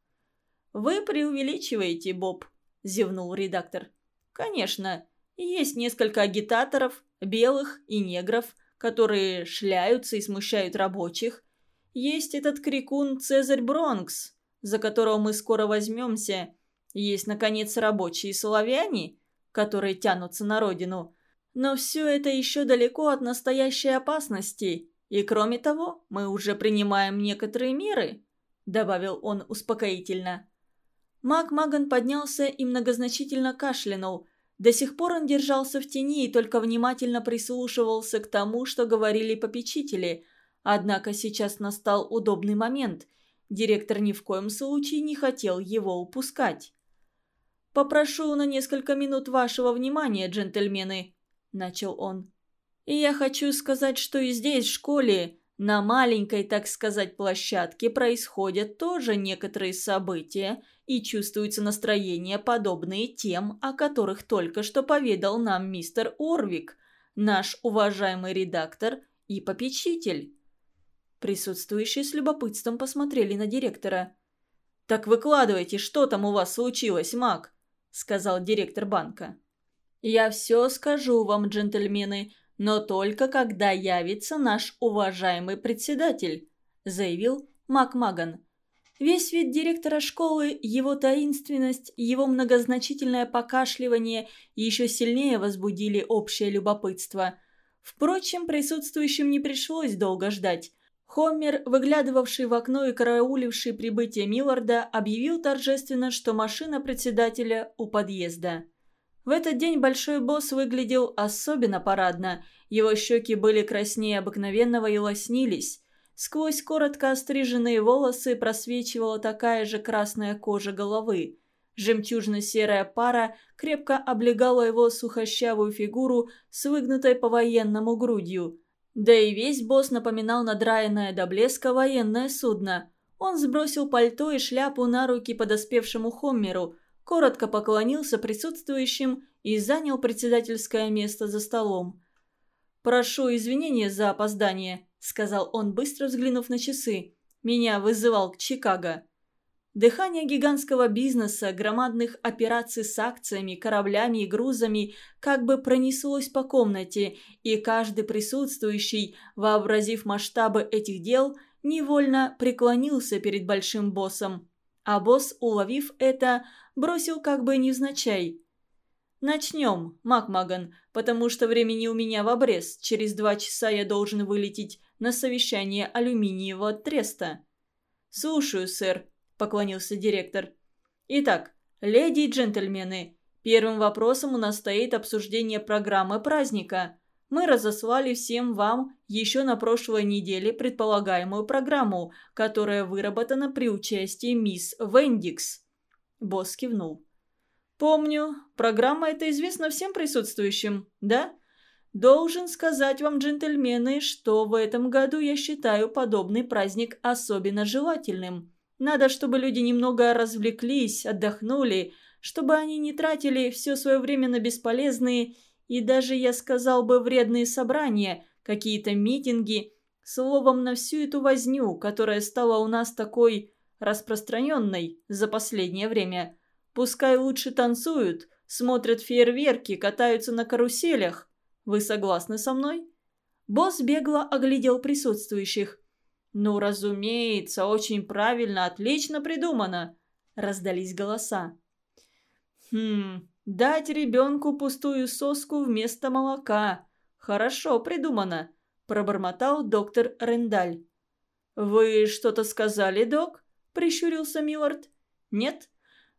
«Вы преувеличиваете, Боб», – зевнул редактор. «Конечно. есть несколько агитаторов, белых и негров, которые шляются и смущают рабочих. Есть этот крикун Цезарь Бронкс, за которого мы скоро возьмемся. Есть, наконец, рабочие славяне, которые тянутся на родину. Но все это еще далеко от настоящей опасности. И кроме того, мы уже принимаем некоторые меры, добавил он успокоительно. Мак Маган поднялся и многозначительно кашлянул – до сих пор он держался в тени и только внимательно прислушивался к тому, что говорили попечители. Однако сейчас настал удобный момент. Директор ни в коем случае не хотел его упускать. «Попрошу на несколько минут вашего внимания, джентльмены», – начал он. «И я хочу сказать, что и здесь, в школе, на маленькой, так сказать, площадке происходят тоже некоторые события, и чувствуется настроение, подобные тем, о которых только что поведал нам мистер Орвик, наш уважаемый редактор и попечитель. Присутствующие с любопытством посмотрели на директора. «Так выкладывайте, что там у вас случилось, маг?» – сказал директор банка. «Я все скажу вам, джентльмены, но только когда явится наш уважаемый председатель», – заявил Мак Маган. Весь вид директора школы, его таинственность, его многозначительное покашливание еще сильнее возбудили общее любопытство. Впрочем, присутствующим не пришлось долго ждать. Хоммер, выглядывавший в окно и карауливший прибытие Милларда, объявил торжественно, что машина председателя у подъезда. В этот день большой босс выглядел особенно парадно. Его щеки были краснее обыкновенного и лоснились. Сквозь коротко остриженные волосы просвечивала такая же красная кожа головы. Жемчужно-серая пара крепко облегала его сухощавую фигуру с выгнутой по-военному грудью. Да и весь босс напоминал надраенное до блеска военное судно. Он сбросил пальто и шляпу на руки подоспевшему Хоммеру, коротко поклонился присутствующим и занял председательское место за столом. «Прошу извинения за опоздание», сказал он, быстро взглянув на часы. «Меня вызывал к Чикаго». Дыхание гигантского бизнеса, громадных операций с акциями, кораблями и грузами как бы пронеслось по комнате, и каждый присутствующий, вообразив масштабы этих дел, невольно преклонился перед большим боссом. А босс, уловив это, бросил как бы невзначай. «Начнем, Макмаган, потому что времени у меня в обрез. Через два часа я должен вылететь на совещание алюминиевого треста. «Слушаю, сэр», – поклонился директор. «Итак, леди и джентльмены, первым вопросом у нас стоит обсуждение программы праздника. Мы разослали всем вам еще на прошлой неделе предполагаемую программу, которая выработана при участии мисс Вендикс». Босс кивнул. «Помню. Программа эта известна всем присутствующим, да?» Должен сказать вам, джентльмены, что в этом году я считаю подобный праздник особенно желательным. Надо, чтобы люди немного развлеклись, отдохнули, чтобы они не тратили все свое время на бесполезные и даже, я сказал бы, вредные собрания, какие-то митинги, словом, на всю эту возню, которая стала у нас такой распространенной за последнее время. Пускай лучше танцуют, смотрят фейерверки, катаются на каруселях, вы согласны со мной?» Босс бегло оглядел присутствующих. «Ну, разумеется, очень правильно, отлично придумано!» Раздались голоса. «Хм, дать ребенку пустую соску вместо молока. Хорошо придумано», – пробормотал доктор Рендаль. «Вы что-то сказали, док?» – прищурился Миллард. «Нет?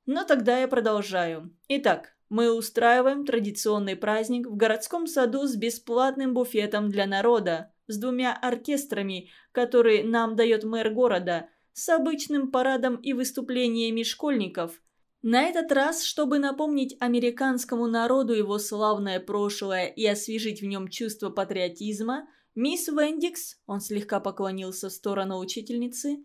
Ну тогда я продолжаю. Итак, мы устраиваем традиционный праздник в городском саду с бесплатным буфетом для народа, с двумя оркестрами, которые нам дает мэр города, с обычным парадом и выступлениями школьников. На этот раз, чтобы напомнить американскому народу его славное прошлое и освежить в нем чувство патриотизма, мисс Вендикс, он слегка поклонился в сторону учительницы,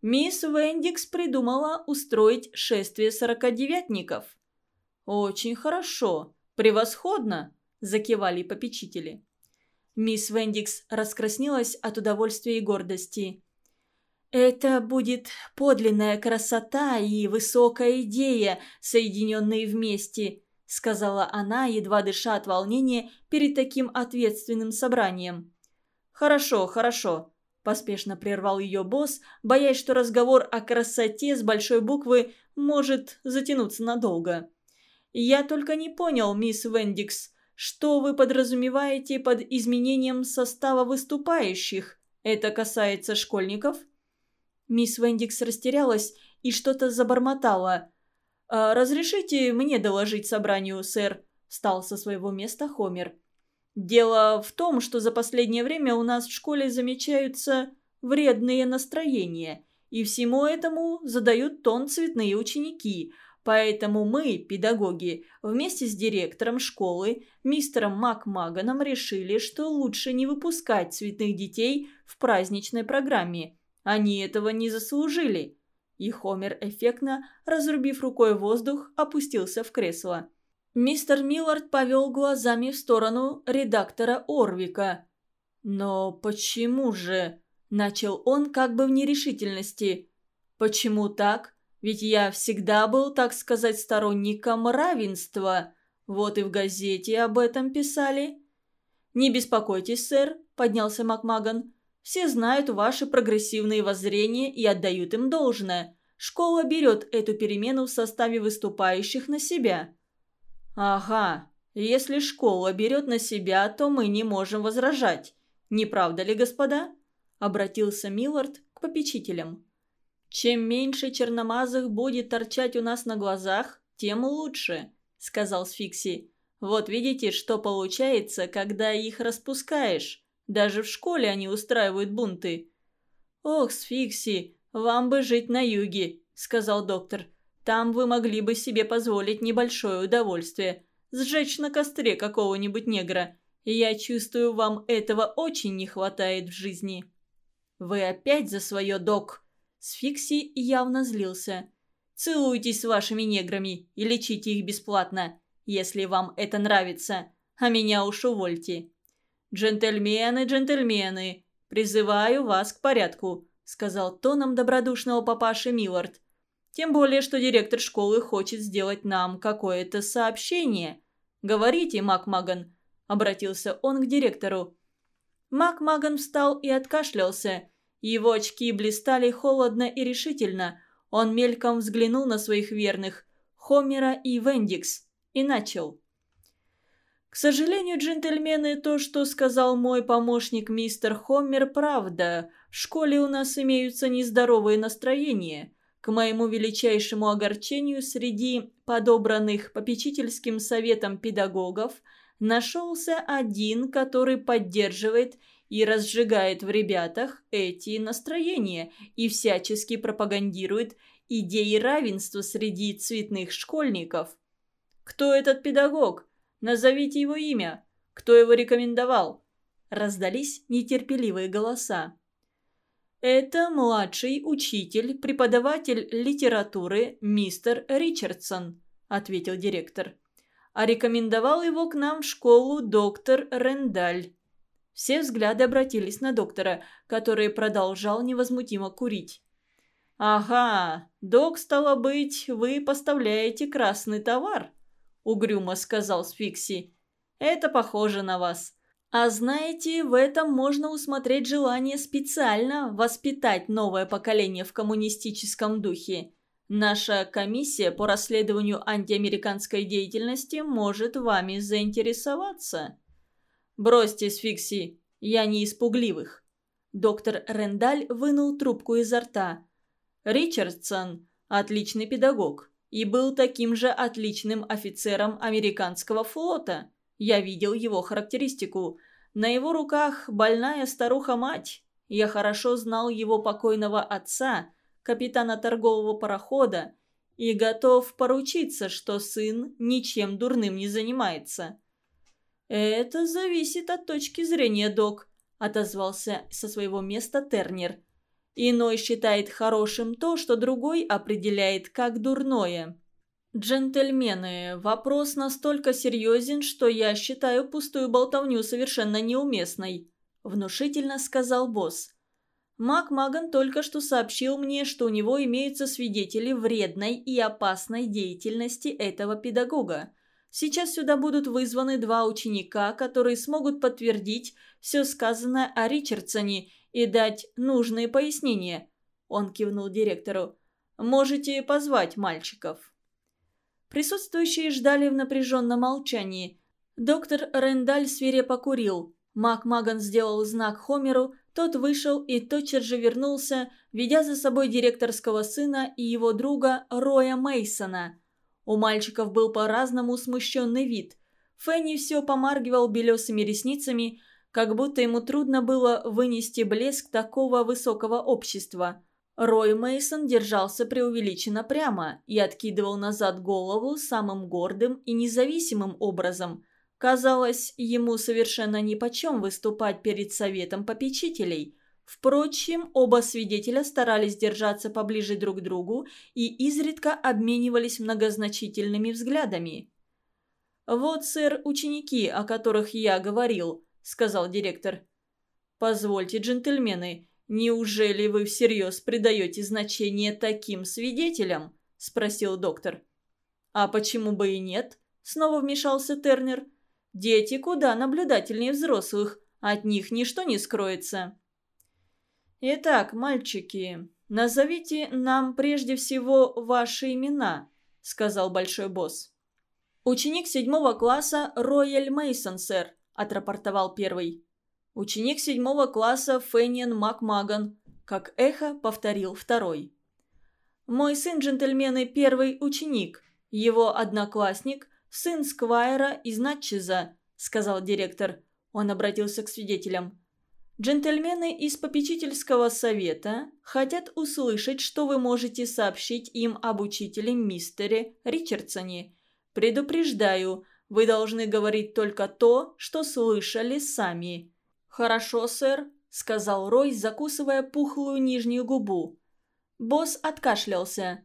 мисс Вендикс придумала устроить шествие сорокадевятников. «Очень хорошо. Превосходно!» – закивали попечители. Мисс Вендикс раскраснелась от удовольствия и гордости. «Это будет подлинная красота и высокая идея, соединенные вместе», –– сказала она, едва дыша от волнения перед таким ответственным собранием. «Хорошо, хорошо», – поспешно прервал ее босс, боясь, что разговор о красоте с большой буквы может затянуться надолго. «Я только не понял, мисс Вендикс, что вы подразумеваете под изменением состава выступающих? Это касается школьников?» Мисс Вендикс растерялась и что-то забормотала – «А «Разрешите мне доложить собранию, сэр?» – встал со своего места Хомер. «Дело в том, что за последнее время у нас в школе замечаются вредные настроения, и всему этому задают тон цветные ученики, поэтому мы, педагоги, вместе с директором школы, мистером Макмаганом, решили, что лучше не выпускать цветных детей в праздничной программе. Они этого не заслужили». И Хомер эффектно, разрубив рукой воздух, опустился в кресло. Мистер Миллард повел глазами в сторону редактора Орвика. «Но почему же?» – начал он как бы в нерешительности. «Почему так? Ведь я всегда был, так сказать, сторонником равенства. Вот и в газете об этом писали». «Не беспокойтесь, сэр», – поднялся Макмаган. Все знают ваши прогрессивные воззрения и отдают им должное. Школа берет эту перемену в составе выступающих на себя». «Ага, если школа берет на себя, то мы не можем возражать. Не правда ли, господа?» – обратился Миллард к попечителям. «Чем меньше черномазых будет торчать у нас на глазах, тем лучше», – сказал Сфикси. «Вот видите, что получается, когда их распускаешь. Даже в школе они устраивают бунты». «Ох, Сфикси, вам бы жить на юге», — сказал доктор. «Там вы могли бы себе позволить небольшое удовольствие. Сжечь на костре какого-нибудь негра. Я чувствую, вам этого очень не хватает в жизни». «Вы опять за свое, док?» Сфикси явно злился. «Целуйтесь с вашими неграми и лечите их бесплатно, если вам это нравится, а меня уж увольте». «Джентльмены, джентльмены, призываю вас к порядку», сказал тоном добродушного папаши Миллард. «Тем более, что директор школы хочет сделать нам какое-то сообщение. Говорите, Макмаган», – обратился он к директору. Макмаган встал и откашлялся. Его очки блистали холодно и решительно. Он мельком взглянул на своих верных, Хомера и Вендикс, и начал. К сожалению, джентльмены, то, что сказал мой помощник мистер Хоммер, правда. В школе у нас имеются нездоровые настроения. К моему величайшему огорчению, среди подобранных попечительским советом педагогов нашелся один, который поддерживает и разжигает в ребятах эти настроения и всячески пропагандирует идеи равенства среди цветных школьников. Кто этот педагог? Назовите его имя. Кто его рекомендовал?» Раздались нетерпеливые голоса. «Это младший учитель, преподаватель литературы мистер Ричардсон», – ответил директор. «А рекомендовал его к нам в школу доктор Рендаль». Все взгляды обратились на доктора, который продолжал невозмутимо курить. «Ага, док, стало быть, вы поставляете красный товар», угрюмо сказал Сфикси. «Это похоже на вас. А знаете, в этом можно усмотреть желание специально воспитать новое поколение в коммунистическом духе. Наша комиссия по расследованию антиамериканской деятельности может вами заинтересоваться». «Бросьте, Сфикси, я не испугливых». Доктор Рендаль вынул трубку изо рта. «Ричардсон – отличный педагог и был таким же отличным офицером американского флота. Я видел его характеристику. На его руках больная старуха-мать. Я хорошо знал его покойного отца, капитана торгового парохода, и готов поручиться, что сын ничем дурным не занимается. «Это зависит от точки зрения, док», – отозвался со своего места Тернер. Иной считает хорошим то, что другой определяет как дурное. «Джентльмены, вопрос настолько серьезен, что я считаю пустую болтовню совершенно неуместной», – внушительно сказал босс. Мак Маган только что сообщил мне, что у него имеются свидетели вредной и опасной деятельности этого педагога. Сейчас сюда будут вызваны два ученика, которые смогут подтвердить все сказанное о Ричардсоне и дать нужные пояснения. Он кивнул директору. «Можете позвать мальчиков». Присутствующие ждали в напряженном молчании. Доктор Рендаль свирепо курил. Мак Маган сделал знак Хомеру, тот вышел и тотчас же вернулся, ведя за собой директорского сына и его друга Роя Мейсона. У мальчиков был по-разному смущенный вид. Фенни все помаргивал белесыми ресницами, как будто ему трудно было вынести блеск такого высокого общества. Рой Мейсон держался преувеличенно прямо и откидывал назад голову самым гордым и независимым образом. Казалось, ему совершенно нипочем выступать перед советом попечителей – Впрочем, оба свидетеля старались держаться поближе друг к другу и изредка обменивались многозначительными взглядами. «Вот, сэр, ученики, о которых я говорил», — сказал директор. «Позвольте, джентльмены, неужели вы всерьез придаете значение таким свидетелям?» — спросил доктор. «А почему бы и нет?» — снова вмешался Тернер. «Дети куда наблюдательнее взрослых, от них ничто не скроется». «Итак, мальчики, назовите нам прежде всего ваши имена», — сказал большой босс. «Ученик седьмого класса Рояль Мейсон, сэр», — отрапортовал первый. «Ученик седьмого класса Фэниан Макмаган», — как эхо повторил второй. «Мой сын, джентльмены, первый ученик. Его одноклассник, сын Сквайра из Натчеза», — сказал директор. Он обратился к свидетелям. Джентльмены из попечительского совета хотят услышать, что вы можете сообщить им об учителе мистере Ричардсоне. Предупреждаю, вы должны говорить только то, что слышали сами. «Хорошо, сэр», — сказал Рой, закусывая пухлую нижнюю губу. Босс откашлялся.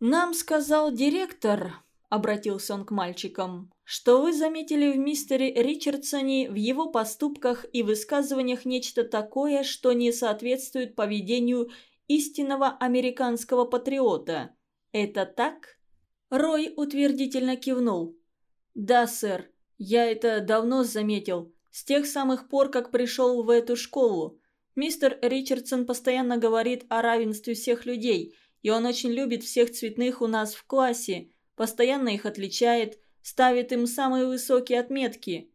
«Нам сказал директор», — обратился он к мальчикам, что вы заметили в мистере Ричардсоне в его поступках и высказываниях нечто такое, что не соответствует поведению истинного американского патриота. Это так?» Рой утвердительно кивнул. «Да, сэр, я это давно заметил, с тех самых пор, как пришел в эту школу. Мистер Ричардсон постоянно говорит о равенстве всех людей, и он очень любит всех цветных у нас в классе, постоянно их отличает, ставит им самые высокие отметки.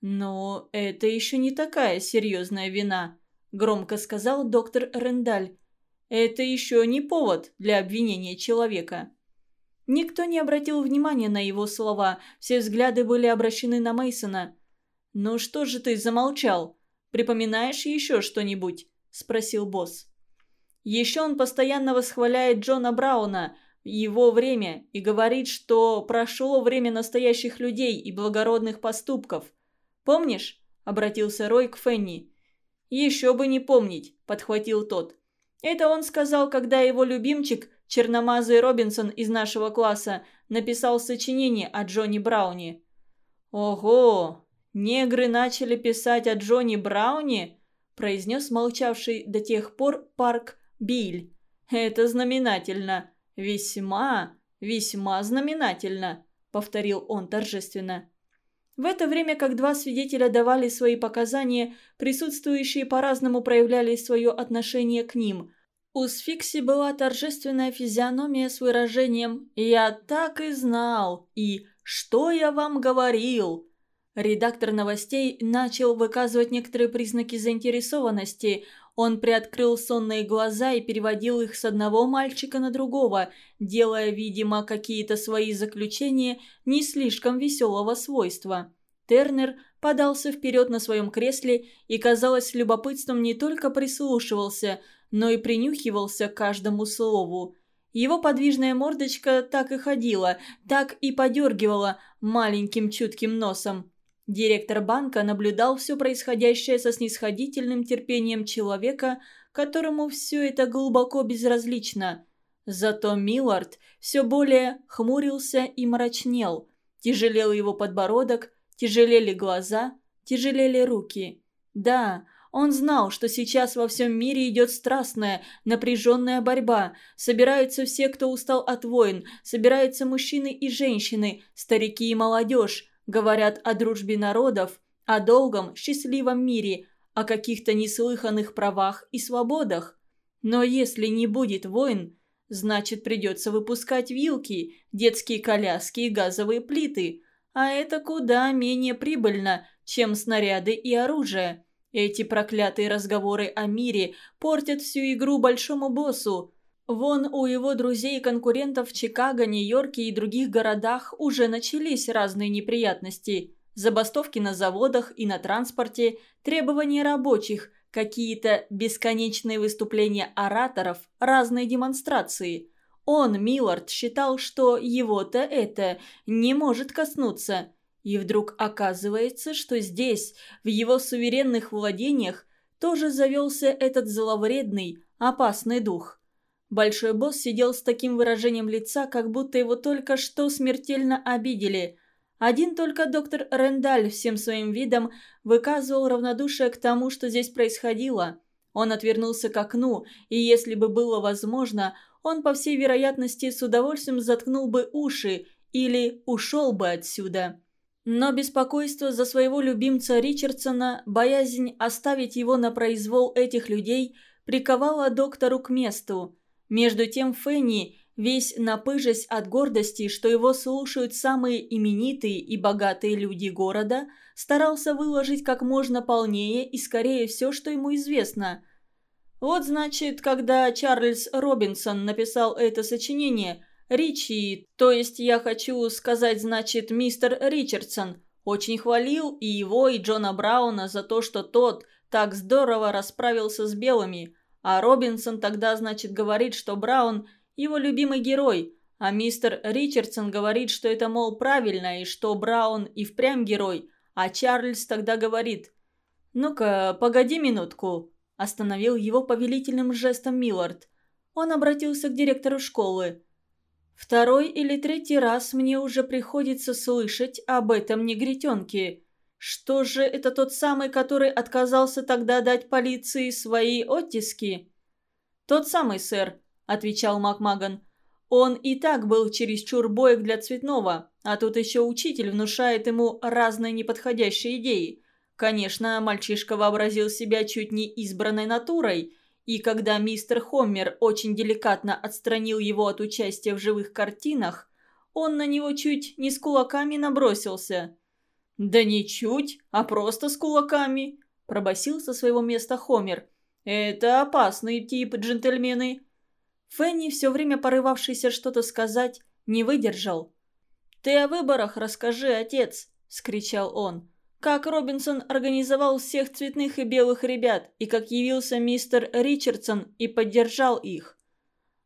«Но это еще не такая серьезная вина», – громко сказал доктор Рендаль. «Это еще не повод для обвинения человека». Никто не обратил внимания на его слова, все взгляды были обращены на Мейсона. «Ну что же ты замолчал? Припоминаешь еще что-нибудь?» – спросил босс. Еще он постоянно восхваляет Джона Брауна – его время и говорит, что прошло время настоящих людей и благородных поступков. Помнишь?» – обратился Рой к Фенни. «Еще бы не помнить», – подхватил тот. «Это он сказал, когда его любимчик, черномазый Робинсон из нашего класса, написал сочинение о Джонни Брауне». «Ого! Негры начали писать о Джонни Брауне?» – произнес молчавший до тех пор Парк Биль. «Это знаменательно. «Весьма, весьма знаменательно», — повторил он торжественно. В это время, как два свидетеля давали свои показания, присутствующие по-разному проявляли свое отношение к ним. У Сфикси была торжественная физиономия с выражением «Я так и знал» и «Что я вам говорил?». Редактор новостей начал выказывать некоторые признаки заинтересованности. Он приоткрыл сонные глаза и переводил их с одного мальчика на другого, делая, видимо, какие-то свои заключения не слишком веселого свойства. Тернер подался вперед на своем кресле и, казалось, с любопытством не только прислушивался, но и принюхивался к каждому слову. Его подвижная мордочка так и ходила, так и подергивала маленьким чутким носом. Директор банка наблюдал все происходящее со снисходительным терпением человека, которому все это глубоко безразлично. Зато Миллард все более хмурился и мрачнел. Тяжелел его подбородок, тяжелели глаза, тяжелели руки. Да, Он знал, что сейчас во всем мире идет страстная, напряженная борьба. Собираются все, кто устал от войн, собираются мужчины и женщины, старики и молодежь, говорят о дружбе народов, о долгом, счастливом мире, о каких-то неслыханных правах и свободах. Но если не будет войн, значит придется выпускать вилки, детские коляски и газовые плиты, а это куда менее прибыльно, чем снаряды и оружие. Эти проклятые разговоры о мире портят всю игру большому боссу. Вон у его друзей и конкурентов в Чикаго, Нью-Йорке и других городах уже начались разные неприятности. Забастовки на заводах и на транспорте, требования рабочих, какие-то бесконечные выступления ораторов, разные демонстрации. Он, Миллард, считал, что его-то это не может коснуться – и вдруг оказывается, что здесь, в его суверенных владениях, тоже завелся этот зловредный, опасный дух. Большой босс сидел с таким выражением лица, как будто его только что смертельно обидели. Один только доктор Рендаль всем своим видом выказывал равнодушие к тому, что здесь происходило. Он отвернулся к окну, и если бы было возможно, он, по всей вероятности, с удовольствием заткнул бы уши или ушел бы отсюда. Но беспокойство за своего любимца Ричардсона, боязнь оставить его на произвол этих людей, приковала доктору к месту. Между тем Фенни, весь напыжась от гордости, что его слушают самые именитые и богатые люди города, старался выложить как можно полнее и скорее все, что ему известно. Вот значит, когда Чарльз Робинсон написал это сочинение – Ричи, то есть я хочу сказать, значит, мистер Ричардсон, очень хвалил и его, и Джона Брауна за то, что тот так здорово расправился с белыми, а Робинсон тогда, значит, говорит, что Браун – его любимый герой, а мистер Ричардсон говорит, что это, мол, правильно, и что Браун и впрямь герой, а Чарльз тогда говорит «Ну-ка, погоди минутку», – остановил его повелительным жестом Миллард. Он обратился к директору школы – Второй или третий раз мне уже приходится слышать об этом негритенке. Что же это тот самый, который отказался тогда дать полиции свои оттиски? «Тот самый, сэр», — отвечал Макмаган. «Он и так был чересчур боек для цветного, а тут еще учитель внушает ему разные неподходящие идеи. Конечно, мальчишка вообразил себя чуть не избранной натурой, и когда мистер Хоммер очень деликатно отстранил его от участия в живых картинах, он на него чуть не с кулаками набросился. «Да не чуть, а просто с кулаками», – пробасил со своего места Хомер. «Это опасный тип, джентльмены». Фенни, все время порывавшийся что-то сказать, не выдержал. «Ты о выборах расскажи, отец», – скричал он. Как Робинсон организовал всех цветных и белых ребят, и как явился мистер Ричардсон и поддержал их.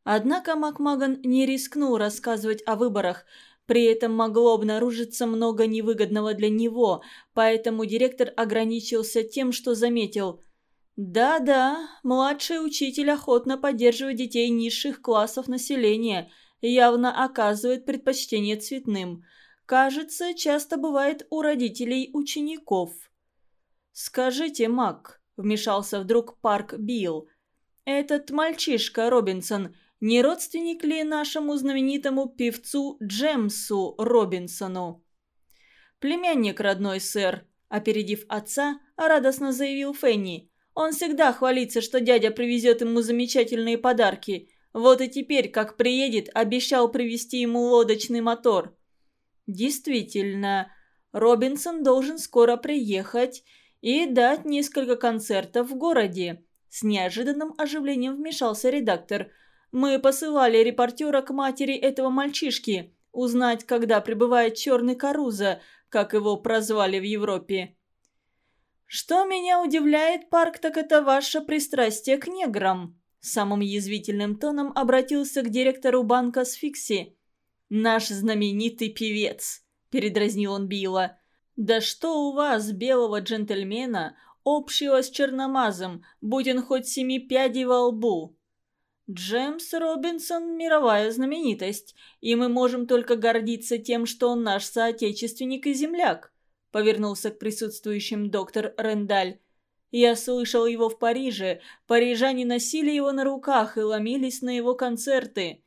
Однако Макмаган не рискнул рассказывать о выборах, при этом могло обнаружиться много невыгодного для него, поэтому директор ограничился тем, что заметил. «Да-да, младший учитель охотно поддерживает детей низших классов населения, явно оказывает предпочтение цветным» кажется, часто бывает у родителей учеников. «Скажите, Мак», — вмешался вдруг Парк Билл, «этот мальчишка Робинсон не родственник ли нашему знаменитому певцу Джемсу Робинсону?» «Племянник родной, сэр», — опередив отца, радостно заявил Фенни. «Он всегда хвалится, что дядя привезет ему замечательные подарки. Вот и теперь, как приедет, обещал привезти ему лодочный мотор». Действительно, Робинсон должен скоро приехать и дать несколько концертов в городе. С неожиданным оживлением вмешался редактор. Мы посылали репортера к матери этого мальчишки, узнать, когда прибывает черный Каруза, как его прозвали в Европе. «Что меня удивляет, Парк, так это ваше пристрастие к неграм», самым язвительным тоном обратился к директору банка Сфикси. «Наш знаменитый певец», – передразнил он Билла. «Да что у вас, белого джентльмена, общего с черномазом, будь он хоть семи пядей во лбу?» «Джеймс Робинсон – мировая знаменитость, и мы можем только гордиться тем, что он наш соотечественник и земляк», – повернулся к присутствующим доктор Рендаль. Я слышал его в Париже. Парижане носили его на руках и ломились на его концерты.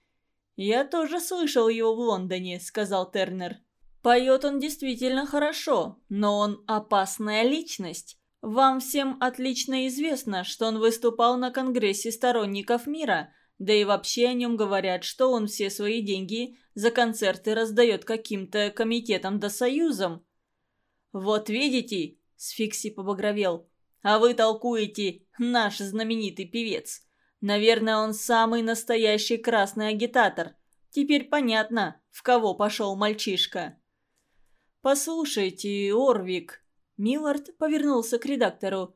«Я тоже слышал его в Лондоне», — сказал Тернер. «Поет он действительно хорошо, но он опасная личность. Вам всем отлично известно, что он выступал на Конгрессе сторонников мира, да и вообще о нем говорят, что он все свои деньги за концерты раздает каким-то комитетам да союзам». «Вот видите», — Сфикси побагровел, а вы толкуете «наш знаменитый певец». Наверное, он самый настоящий красный агитатор. Теперь понятно, в кого пошел мальчишка. «Послушайте, Орвик», — Миллард повернулся к редактору.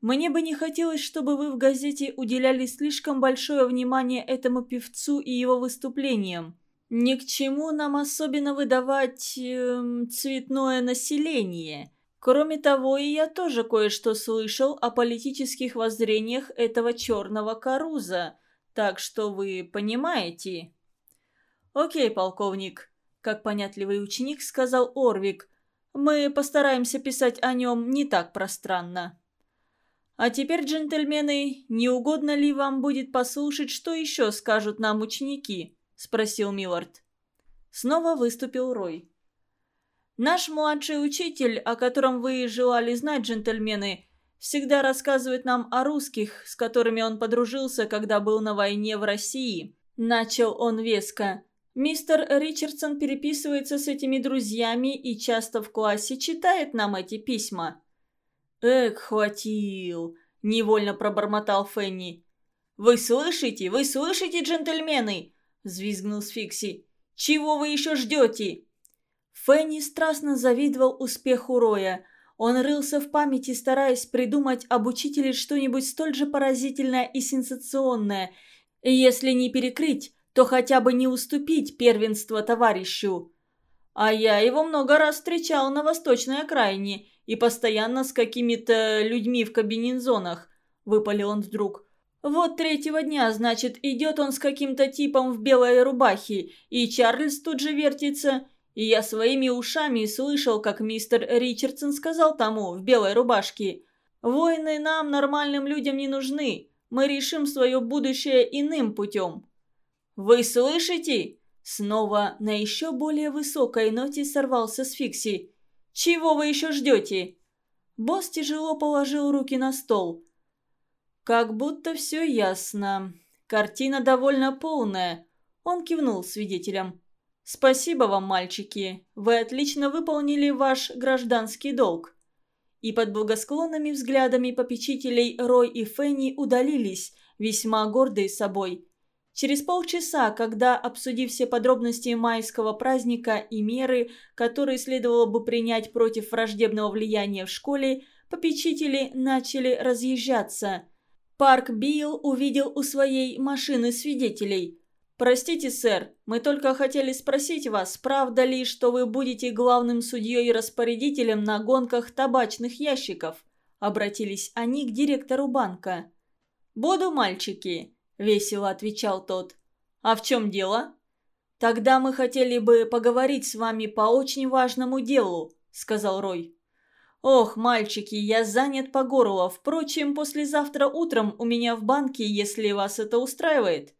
«Мне бы не хотелось, чтобы вы в газете уделяли слишком большое внимание этому певцу и его выступлениям. Ни к чему нам особенно выдавать э, цветное население. Кроме того, и я тоже кое-что слышал о политических воззрениях этого черного Каруза, так что вы понимаете. «Окей, полковник», — как понятливый ученик сказал Орвик, «мы постараемся писать о нем не так пространно». «А теперь, джентльмены, не угодно ли вам будет послушать, что еще скажут нам ученики?» — спросил Миллард. Снова выступил Рой. Наш младший учитель, о котором вы желали знать, джентльмены, всегда рассказывает нам о русских, с которыми он подружился, когда был на войне в России. Начал он веско. Мистер Ричардсон переписывается с этими друзьями и часто в классе читает нам эти письма. «Эх, хватил!» – невольно пробормотал Фенни. «Вы слышите? Вы слышите, джентльмены?» – взвизгнул Сфикси. «Чего вы еще ждете?» Фенни страстно завидовал успеху Роя. Он рылся в памяти, стараясь придумать об учителе что-нибудь столь же поразительное и сенсационное. Если не перекрыть, то хотя бы не уступить первенство товарищу. А я его много раз встречал на восточной окраине и постоянно с какими-то людьми в кабинезонах, выпалил он вдруг. Вот третьего дня, значит, идет он с каким-то типом в белой рубахе, и Чарльз тут же вертится, и я своими ушами слышал, как мистер Ричардсон сказал тому в белой рубашке, «Войны нам, нормальным людям, не нужны. Мы решим свое будущее иным путем». «Вы слышите?» Снова на еще более высокой ноте сорвался с Фикси. «Чего вы еще ждете?» Босс тяжело положил руки на стол. «Как будто все ясно. Картина довольно полная». Он кивнул свидетелям. «Спасибо вам, мальчики. Вы отлично выполнили ваш гражданский долг». И под благосклонными взглядами попечителей Рой и Фенни удалились, весьма гордые собой. Через полчаса, когда, обсудив все подробности майского праздника и меры, которые следовало бы принять против враждебного влияния в школе, попечители начали разъезжаться. Парк Билл увидел у своей машины свидетелей – «Простите, сэр, мы только хотели спросить вас, правда ли, что вы будете главным судьей и распорядителем на гонках табачных ящиков?» Обратились они к директору банка. «Буду, мальчики», — весело отвечал тот. «А в чем дело?» «Тогда мы хотели бы поговорить с вами по очень важному делу», — сказал Рой. «Ох, мальчики, я занят по горло. Впрочем, послезавтра утром у меня в банке, если вас это устраивает».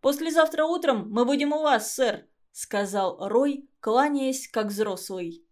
«Послезавтра утром мы будем у вас, сэр», — сказал Рой, кланяясь как взрослый.